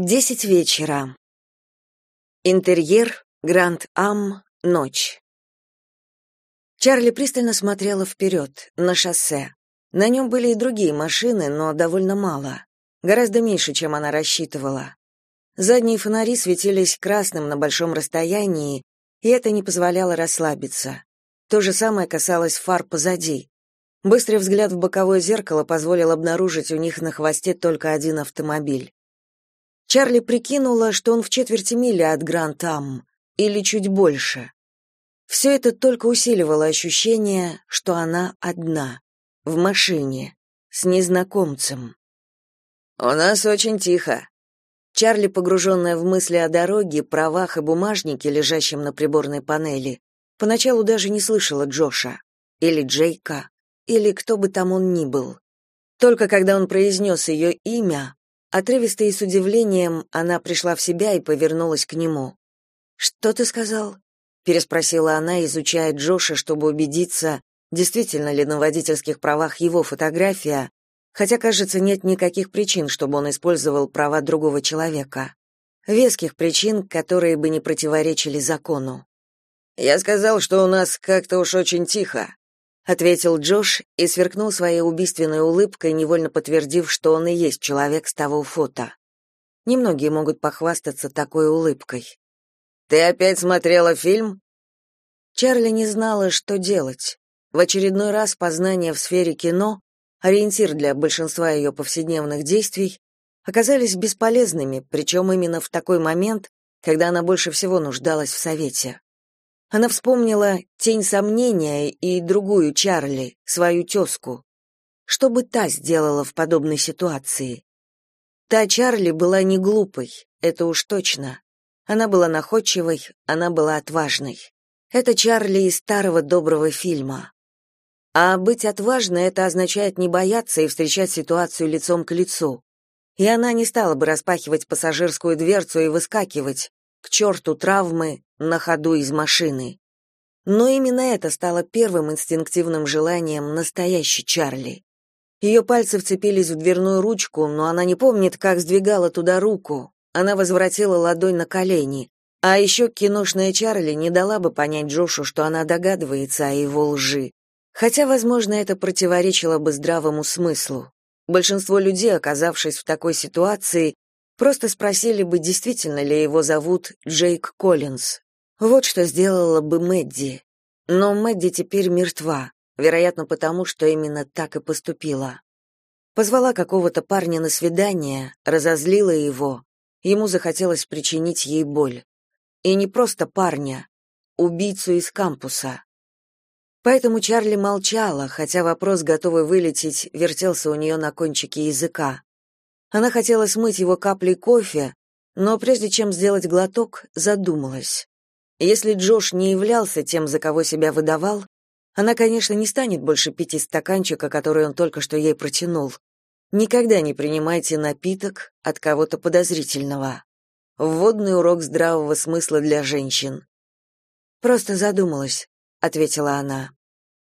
Десять вечера. Интерьер, Гранд-Ам, ночь. Чарли пристально смотрела вперед, на шоссе. На нем были и другие машины, но довольно мало. Гораздо меньше, чем она рассчитывала. Задние фонари светились красным на большом расстоянии, и это не позволяло расслабиться. То же самое касалось фар позади. Быстрый взгляд в боковое зеркало позволил обнаружить у них на хвосте только один автомобиль. Чарли прикинула, что он в четверти мили от Гранд-Ам, или чуть больше. Все это только усиливало ощущение, что она одна, в машине, с незнакомцем. «У нас очень тихо». Чарли, погруженная в мысли о дороге, правах и бумажнике, лежащем на приборной панели, поначалу даже не слышала Джоша, или Джейка, или кто бы там он ни был. Только когда он произнес ее имя, Отрывисто и с удивлением она пришла в себя и повернулась к нему. «Что ты сказал?» — переспросила она, изучая Джоша, чтобы убедиться, действительно ли на водительских правах его фотография, хотя, кажется, нет никаких причин, чтобы он использовал права другого человека. Веских причин, которые бы не противоречили закону. «Я сказал, что у нас как-то уж очень тихо», ответил Джош и сверкнул своей убийственной улыбкой, невольно подтвердив, что он и есть человек с того фото. Немногие могут похвастаться такой улыбкой. Ты опять смотрела фильм? Чарли не знала, что делать. В очередной раз познания в сфере кино, ориентир для большинства ее повседневных действий, оказались бесполезными, причем именно в такой момент, когда она больше всего нуждалась в совете. Она вспомнила тень сомнения и другую Чарли, свою тезку. Что бы та сделала в подобной ситуации? Та Чарли была не глупой, это уж точно. Она была находчивой, она была отважной. Это Чарли из старого доброго фильма. А быть отважной это означает не бояться и встречать ситуацию лицом к лицу. И она не стала бы распахивать пассажирскую дверцу и выскакивать, черту травмы на ходу из машины. Но именно это стало первым инстинктивным желанием настоящей Чарли. Ее пальцы вцепились в дверную ручку, но она не помнит, как сдвигала туда руку. Она возвратила ладонь на колени. А еще киношная Чарли не дала бы понять Джошу, что она догадывается о его лжи. Хотя, возможно, это противоречило бы здравому смыслу. Большинство людей, оказавшись в такой ситуации, Просто спросили бы, действительно ли его зовут Джейк Коллинз. Вот что сделала бы Мэдди. Но Мэдди теперь мертва, вероятно, потому что именно так и поступила. Позвала какого-то парня на свидание, разозлила его. Ему захотелось причинить ей боль. И не просто парня, убийцу из кампуса. Поэтому Чарли молчала, хотя вопрос, готовый вылететь, вертелся у нее на кончике языка. Она хотела смыть его каплей кофе, но прежде чем сделать глоток, задумалась. Если Джош не являлся тем, за кого себя выдавал, она, конечно, не станет больше пить из стаканчика, который он только что ей протянул. Никогда не принимайте напиток от кого-то подозрительного. Вводный урок здравого смысла для женщин. Просто задумалась, ответила она.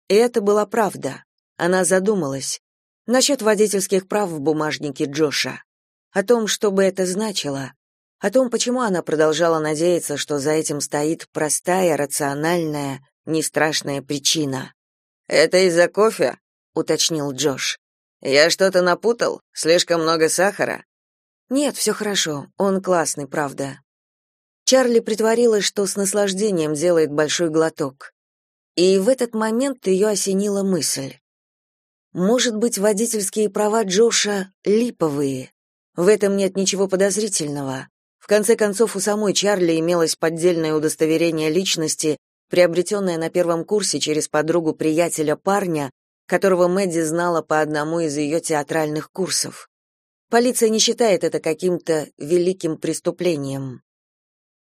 И это была правда. Она задумалась, Насчет водительских прав в бумажнике Джоша. О том, что бы это значило. О том, почему она продолжала надеяться, что за этим стоит простая, рациональная, не страшная причина. «Это из-за кофе?» — уточнил Джош. «Я что-то напутал? Слишком много сахара?» «Нет, все хорошо. Он классный, правда». Чарли притворилась, что с наслаждением делает большой глоток. И в этот момент ее осенила мысль. Может быть, водительские права Джоша липовые. В этом нет ничего подозрительного. В конце концов, у самой Чарли имелось поддельное удостоверение личности, приобретенное на первом курсе через подругу приятеля парня, которого Мэдди знала по одному из ее театральных курсов. Полиция не считает это каким-то великим преступлением.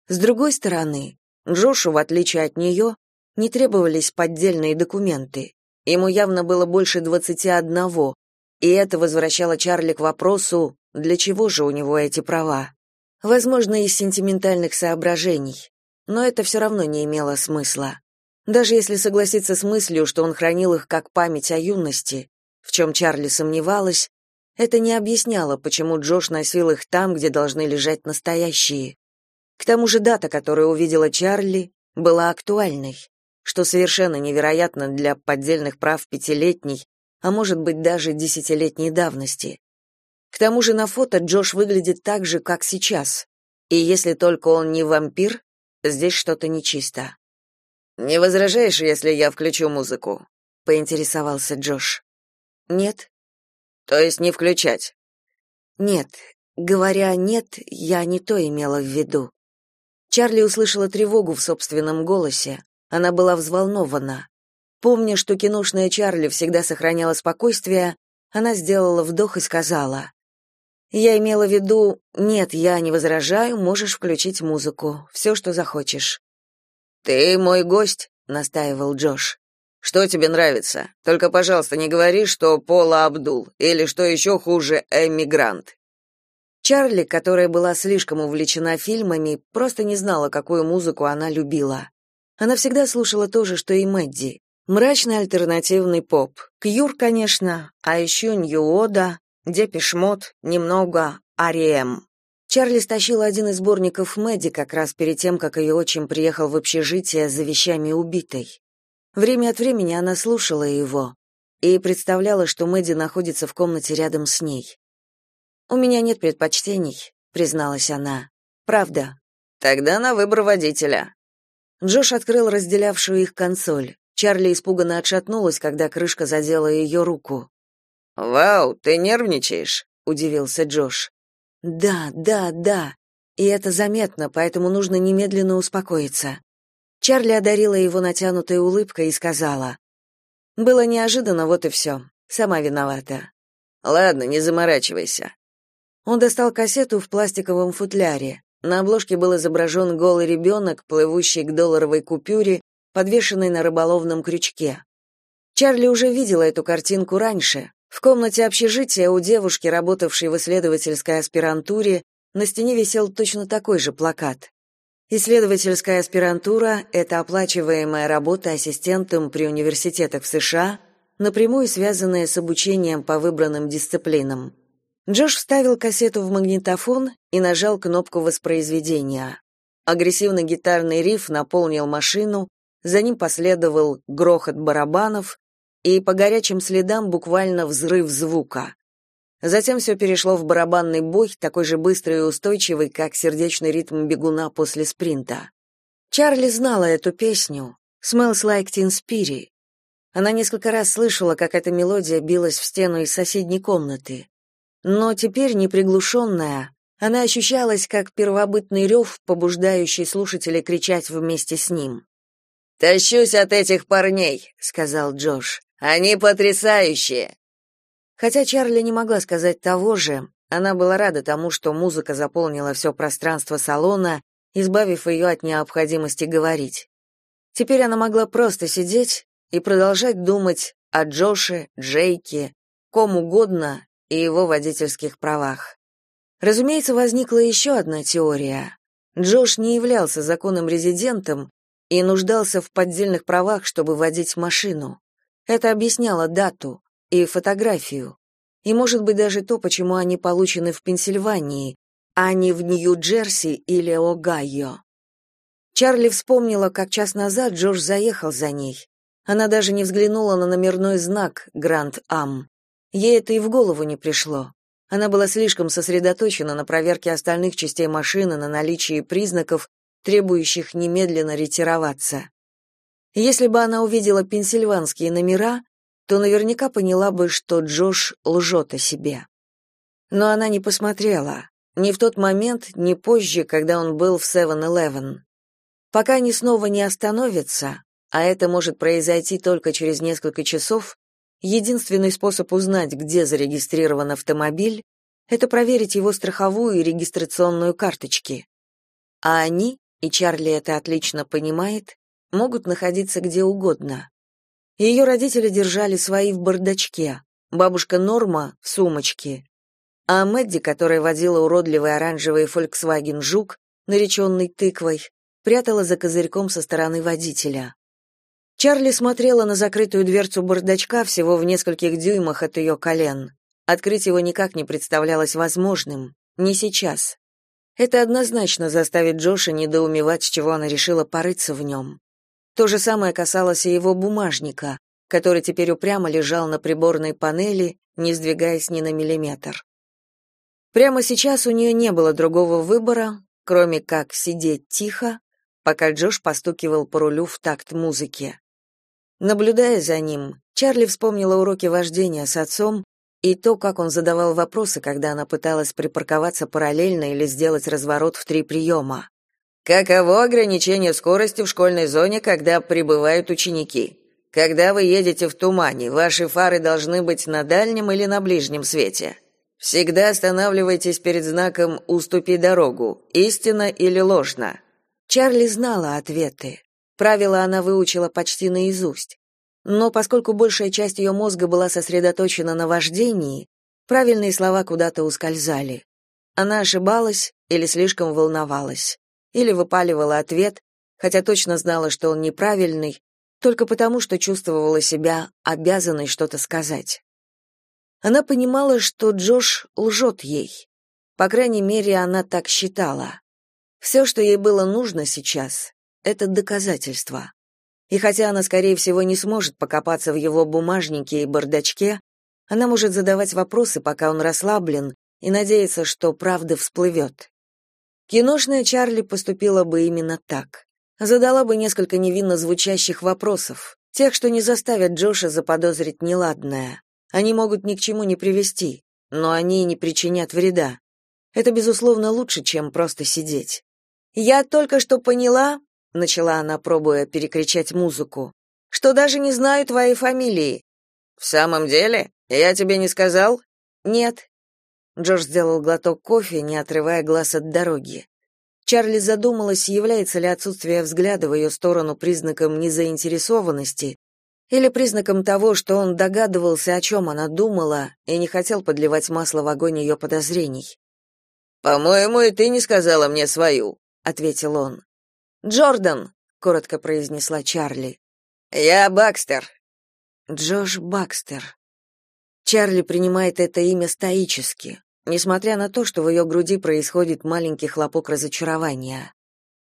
С другой стороны, Джошу, в отличие от нее, не требовались поддельные документы. Ему явно было больше двадцати одного, и это возвращало Чарли к вопросу, для чего же у него эти права. Возможно, из сентиментальных соображений, но это все равно не имело смысла. Даже если согласиться с мыслью, что он хранил их как память о юности, в чем Чарли сомневалась, это не объясняло, почему Джош носил их там, где должны лежать настоящие. К тому же дата, которую увидела Чарли, была актуальной, что совершенно невероятно для поддельных прав пятилетней, а может быть даже десятилетней давности. К тому же на фото Джош выглядит так же, как сейчас. И если только он не вампир, здесь что-то нечисто. «Не возражаешь, если я включу музыку?» — поинтересовался Джош. «Нет». «То есть не включать?» «Нет. Говоря «нет», я не то имела в виду. Чарли услышала тревогу в собственном голосе. Она была взволнована. Помня, что киношная Чарли всегда сохраняла спокойствие, она сделала вдох и сказала: "Я имела в виду, нет, я не возражаю, можешь включить музыку, все, что захочешь". "Ты мой гость", настаивал Джош. Что тебе нравится? Только, пожалуйста, не говори, что Пола Абдул или что еще хуже, эмигрант. Чарли, которая была слишком увлечена фильмами, просто не знала, какую музыку она любила. Она всегда слушала то же, что и Мэдди. Мрачный альтернативный поп. Кьюр, конечно, а еще Нью-Ода, Депешмот, немного Ариэм. Чарли стащила один из сборников Мэдди как раз перед тем, как ее отчим приехал в общежитие за вещами убитой. Время от времени она слушала его и представляла, что Мэдди находится в комнате рядом с ней. У меня нет предпочтений, призналась она. Правда. Тогда на выбор водителя. Джош открыл разделявшую их консоль. Чарли испуганно отшатнулась, когда крышка задела ее руку. «Вау, ты нервничаешь?» — удивился Джош. «Да, да, да. И это заметно, поэтому нужно немедленно успокоиться». Чарли одарила его натянутой улыбкой и сказала. «Было неожиданно, вот и все. Сама виновата». «Ладно, не заморачивайся. Он достал кассету в пластиковом футляре. На обложке был изображен голый ребенок, плывущий к долларовой купюре, подвешенной на рыболовном крючке. Чарли уже видела эту картинку раньше. В комнате общежития у девушки, работавшей в исследовательской аспирантуре, на стене висел точно такой же плакат. Исследовательская аспирантура — это оплачиваемая работа ассистентом при университетах в США, напрямую связанная с обучением по выбранным дисциплинам. Джош вставил кассету в магнитофон и нажал кнопку воспроизведения. Агрессивный гитарный риф наполнил машину, за ним последовал грохот барабанов и по горячим следам буквально взрыв звука. Затем все перешло в барабанный бой, такой же быстрый и устойчивый, как сердечный ритм бегуна после спринта. Чарли знала эту песню «Smells Like Teen Spirit». Она несколько раз слышала, как эта мелодия билась в стену из соседней комнаты но теперь неприглушенная, она ощущалась как первобытный рев, побуждающий слушателей кричать вместе с ним. «Тащусь от этих парней», — сказал Джош. «Они потрясающие!» Хотя Чарли не могла сказать того же, она была рада тому, что музыка заполнила все пространство салона, избавив ее от необходимости говорить. Теперь она могла просто сидеть и продолжать думать о Джоше, Джейке, ком угодно, и его водительских правах. Разумеется, возникла еще одна теория. Джош не являлся законным резидентом и нуждался в поддельных правах, чтобы водить машину. Это объясняло дату и фотографию. И, может быть, даже то, почему они получены в Пенсильвании, а не в Нью-Джерси или Огайо. Чарли вспомнила, как час назад Джош заехал за ней. Она даже не взглянула на номерной знак «Гранд Ам». Ей это и в голову не пришло. Она была слишком сосредоточена на проверке остальных частей машины на наличие признаков, требующих немедленно ретироваться. Если бы она увидела пенсильванские номера, то наверняка поняла бы, что Джош лжет о себе. Но она не посмотрела, ни в тот момент, ни позже, когда он был в 7-Eleven. Пока они снова не остановятся, а это может произойти только через несколько часов, Единственный способ узнать, где зарегистрирован автомобиль, это проверить его страховую и регистрационную карточки. А они, и Чарли это отлично понимает, могут находиться где угодно. Ее родители держали свои в бардачке, бабушка Норма в сумочке, а Мэдди, которая водила уродливый оранжевый Volkswagen Жук, нареченный тыквой, прятала за козырьком со стороны водителя. Чарли смотрела на закрытую дверцу бардачка всего в нескольких дюймах от ее колен. Открыть его никак не представлялось возможным, не сейчас. Это однозначно заставит Джоша недоумевать, с чего она решила порыться в нем. То же самое касалось и его бумажника, который теперь упрямо лежал на приборной панели, не сдвигаясь ни на миллиметр. Прямо сейчас у нее не было другого выбора, кроме как сидеть тихо, пока Джош постукивал по рулю в такт музыки. Наблюдая за ним, Чарли вспомнила уроки вождения с отцом и то, как он задавал вопросы, когда она пыталась припарковаться параллельно или сделать разворот в три приема. Каково ограничение скорости в школьной зоне, когда прибывают ученики? Когда вы едете в тумане, ваши фары должны быть на дальнем или на ближнем свете. Всегда останавливайтесь перед знаком «Уступи дорогу», истинно или ложно. Чарли знала ответы. Правила она выучила почти наизусть. Но поскольку большая часть ее мозга была сосредоточена на вождении, правильные слова куда-то ускользали. Она ошибалась или слишком волновалась или выпаливала ответ, хотя точно знала, что он неправильный, только потому, что чувствовала себя обязанной что-то сказать. Она понимала, что Джош лжет ей. По крайней мере, она так считала. Все, что ей было нужно сейчас, это доказательство. И хотя она, скорее всего, не сможет покопаться в его бумажнике и бардачке, она может задавать вопросы, пока он расслаблен, и надеяться, что правда всплывет. Киношная Чарли поступила бы именно так. Задала бы несколько невинно звучащих вопросов, тех, что не заставят Джоша заподозрить неладное. Они могут ни к чему не привести, но они не причинят вреда. Это, безусловно, лучше, чем просто сидеть. «Я только что поняла», — начала она, пробуя перекричать музыку, «что даже не знаю твоей фамилии». «В самом деле? Я тебе не сказал?» «Нет, Джордж сделал глоток кофе, не отрывая глаз от дороги. Чарли задумалась, является ли отсутствие взгляда в ее сторону признаком незаинтересованности или признаком того, что он догадывался, о чем она думала, и не хотел подливать масло в огонь ее подозрений. «По-моему, и ты не сказала мне свою», — ответил он. «Джордан», — коротко произнесла Чарли. «Я Бакстер». Джош Бакстер. Чарли принимает это имя стоически несмотря на то, что в ее груди происходит маленький хлопок разочарования.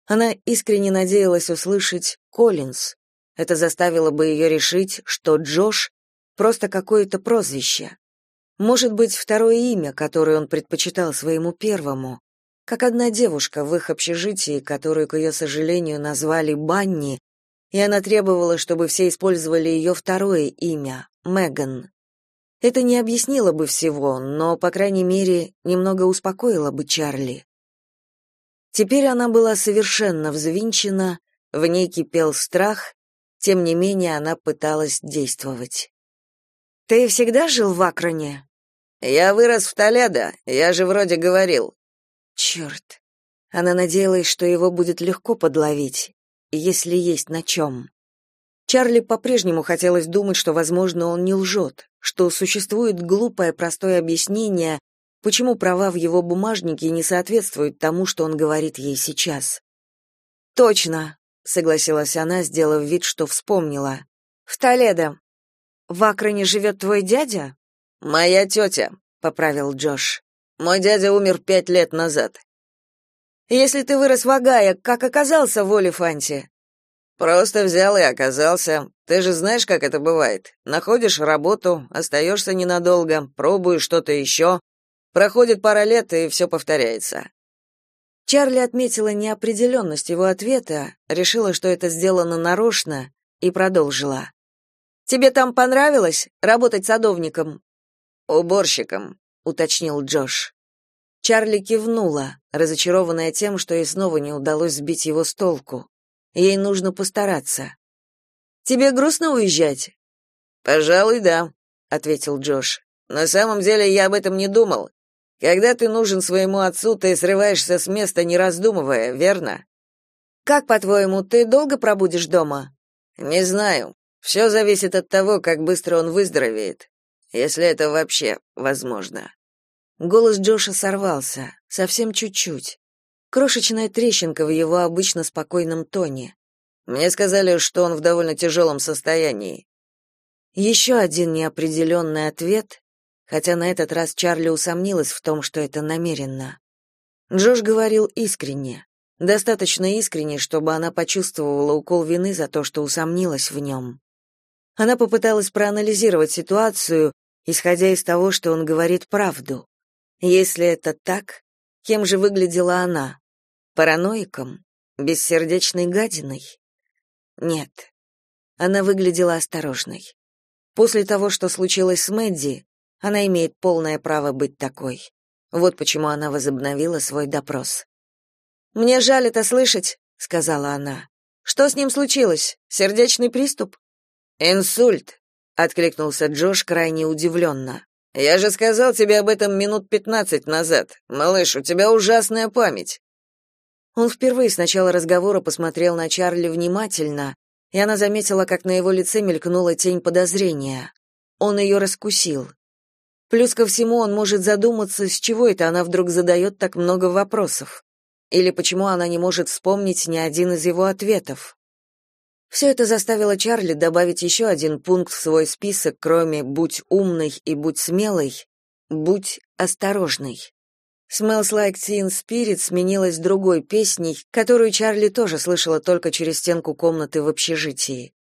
Она искренне надеялась услышать «Коллинз». Это заставило бы ее решить, что Джош — просто какое-то прозвище. Может быть, второе имя, которое он предпочитал своему первому, как одна девушка в их общежитии, которую, к ее сожалению, назвали Банни, и она требовала, чтобы все использовали ее второе имя — Меган. Это не объяснило бы всего, но, по крайней мере, немного успокоило бы Чарли. Теперь она была совершенно взвинчена, в ней кипел страх, тем не менее она пыталась действовать. «Ты всегда жил в Акроне?» «Я вырос в Толедо, я же вроде говорил». «Черт». Она надеялась, что его будет легко подловить, если есть на чем. Чарли по-прежнему хотелось думать, что, возможно, он не лжет, что существует глупое простое объяснение, почему права в его бумажнике не соответствуют тому, что он говорит ей сейчас. «Точно», — согласилась она, сделав вид, что вспомнила. «В Толедо. В Акроне живет твой дядя?» «Моя тетя», — поправил Джош. «Мой дядя умер пять лет назад». «Если ты вырос в Огайо, как оказался в Олифанте?» Просто взял и оказался. Ты же знаешь, как это бывает. Находишь работу, остаешься ненадолго, пробуешь что-то еще. Проходит пара лет, и все повторяется. Чарли отметила неопределенность его ответа, решила, что это сделано нарочно, и продолжила. «Тебе там понравилось работать садовником?» «Уборщиком», — уточнил Джош. Чарли кивнула, разочарованная тем, что ей снова не удалось сбить его с толку. Ей нужно постараться. Тебе грустно уезжать? Пожалуй, да, ответил Джош. На самом деле я об этом не думал. Когда ты нужен своему отцу, ты срываешься с места, не раздумывая, верно? Как, по-твоему, ты долго пробудешь дома? Не знаю. Все зависит от того, как быстро он выздоровеет, если это вообще возможно. Голос Джоша сорвался, совсем чуть-чуть крошечная трещинка в его обычно спокойном тоне. Мне сказали, что он в довольно тяжелом состоянии. Еще один неопределенный ответ, хотя на этот раз Чарли усомнилась в том, что это намеренно. Джош говорил искренне, достаточно искренне, чтобы она почувствовала укол вины за то, что усомнилась в нем. Она попыталась проанализировать ситуацию, исходя из того, что он говорит правду. Если это так, кем же выглядела она? Параноиком? Бессердечной гадиной? Нет. Она выглядела осторожной. После того, что случилось с Мэдди, она имеет полное право быть такой. Вот почему она возобновила свой допрос. «Мне жаль это слышать», — сказала она. «Что с ним случилось? Сердечный приступ?» «Инсульт», — откликнулся Джош крайне удивленно. «Я же сказал тебе об этом минут пятнадцать назад. Малыш, у тебя ужасная память». Он впервые с начала разговора посмотрел на Чарли внимательно, и она заметила, как на его лице мелькнула тень подозрения. Он ее раскусил. Плюс ко всему он может задуматься, с чего это она вдруг задает так много вопросов. Или почему она не может вспомнить ни один из его ответов. Все это заставило Чарли добавить еще один пункт в свой список, кроме «будь умной» и «будь смелой», «будь осторожной». «Smells Like Teen Spirit» сменилась другой песней, которую Чарли тоже слышала только через стенку комнаты в общежитии.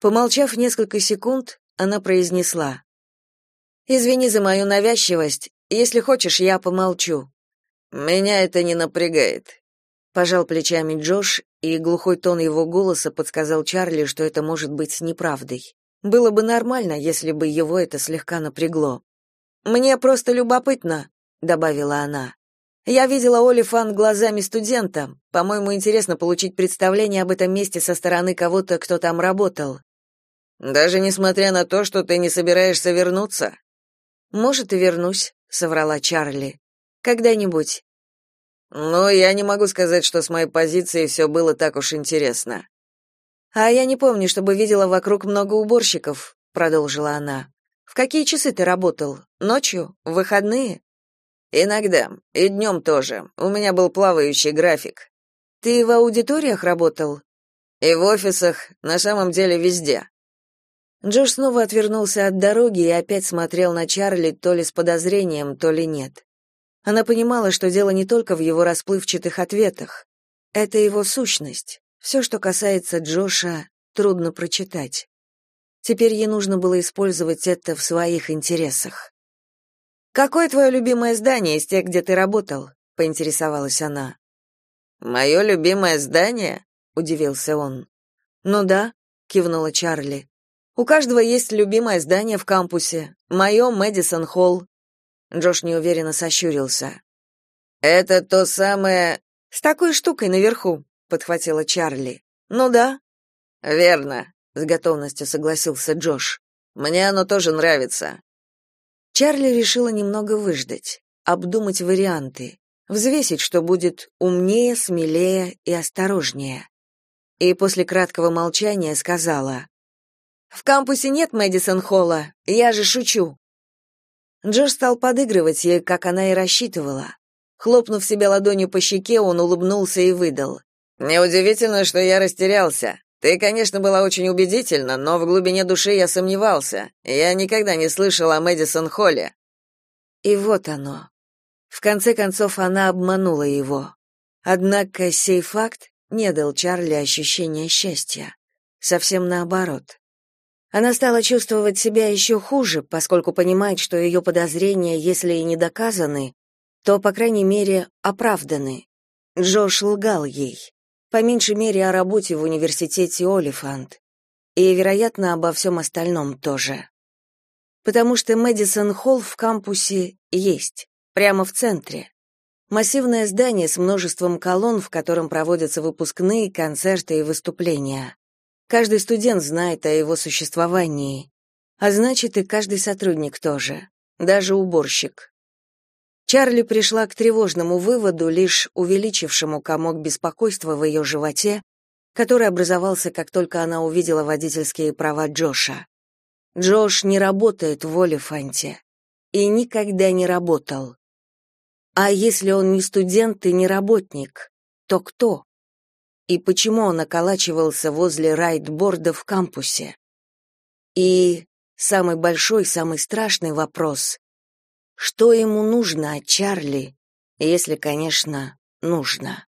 Помолчав несколько секунд, она произнесла Извини за мою навязчивость. Если хочешь, я помолчу. Меня это не напрягает. Пожал плечами Джош, и глухой тон его голоса подсказал Чарли, что это может быть неправдой. Было бы нормально, если бы его это слегка напрягло. Мне просто любопытно, добавила она. Я видела Олифан глазами студента. По-моему, интересно получить представление об этом месте со стороны кого-то, кто там работал. Даже несмотря на то, что ты не собираешься вернуться, может, и вернусь, соврала Чарли. Когда-нибудь. Но я не могу сказать, что с моей позиции все было так уж интересно. А я не помню, чтобы видела вокруг много уборщиков, продолжила она. В какие часы ты работал? Ночью? В выходные? Иногда, и днем тоже. У меня был плавающий график. Ты в аудиториях работал? И в офисах, на самом деле везде. Джош снова отвернулся от дороги и опять смотрел на Чарли то ли с подозрением, то ли нет. Она понимала, что дело не только в его расплывчатых ответах. Это его сущность. Все, что касается Джоша, трудно прочитать. Теперь ей нужно было использовать это в своих интересах. «Какое твое любимое здание из тех, где ты работал?» — поинтересовалась она. «Мое любимое здание?» — удивился он. «Ну да», — кивнула Чарли. У каждого есть любимое здание в кампусе. Мое Мэдисон Холл. Джош неуверенно сощурился. Это то самое с такой штукой наверху, подхватила Чарли. Ну да. Верно, с готовностью согласился Джош. Мне оно тоже нравится. Чарли решила немного выждать, обдумать варианты, взвесить, что будет умнее, смелее и осторожнее. И после краткого молчания сказала: в кампусе нет Мэдисон Холла. Я же шучу. Джош стал подыгрывать ей, как она и рассчитывала. Хлопнув себя ладонью по щеке, он улыбнулся и выдал: "Неудивительно, что я растерялся. Ты, конечно, была очень убедительна, но в глубине души я сомневался. Я никогда не слышал о Мэдисон Холле". И вот оно. В конце концов она обманула его. Однако сей факт не дал Чарли ощущения счастья. Совсем наоборот. Она стала чувствовать себя еще хуже, поскольку понимает, что ее подозрения, если и не доказаны, то, по крайней мере, оправданы. Джош лгал ей, по меньшей мере, о работе в университете Олифант, и, вероятно, обо всем остальном тоже. Потому что Мэдисон Холл в кампусе есть, прямо в центре. Массивное здание с множеством колонн, в котором проводятся выпускные, концерты и выступления. Каждый студент знает о его существовании, а значит и каждый сотрудник тоже, даже уборщик. Чарли пришла к тревожному выводу, лишь увеличившему комок беспокойства в ее животе, который образовался, как только она увидела водительские права Джоша. Джош не работает в Олифанте и никогда не работал. А если он не студент и не работник, то кто? И почему он околачивался возле райтборда в кампусе. И самый большой, самый страшный вопрос — что ему нужно от Чарли, если, конечно, нужно.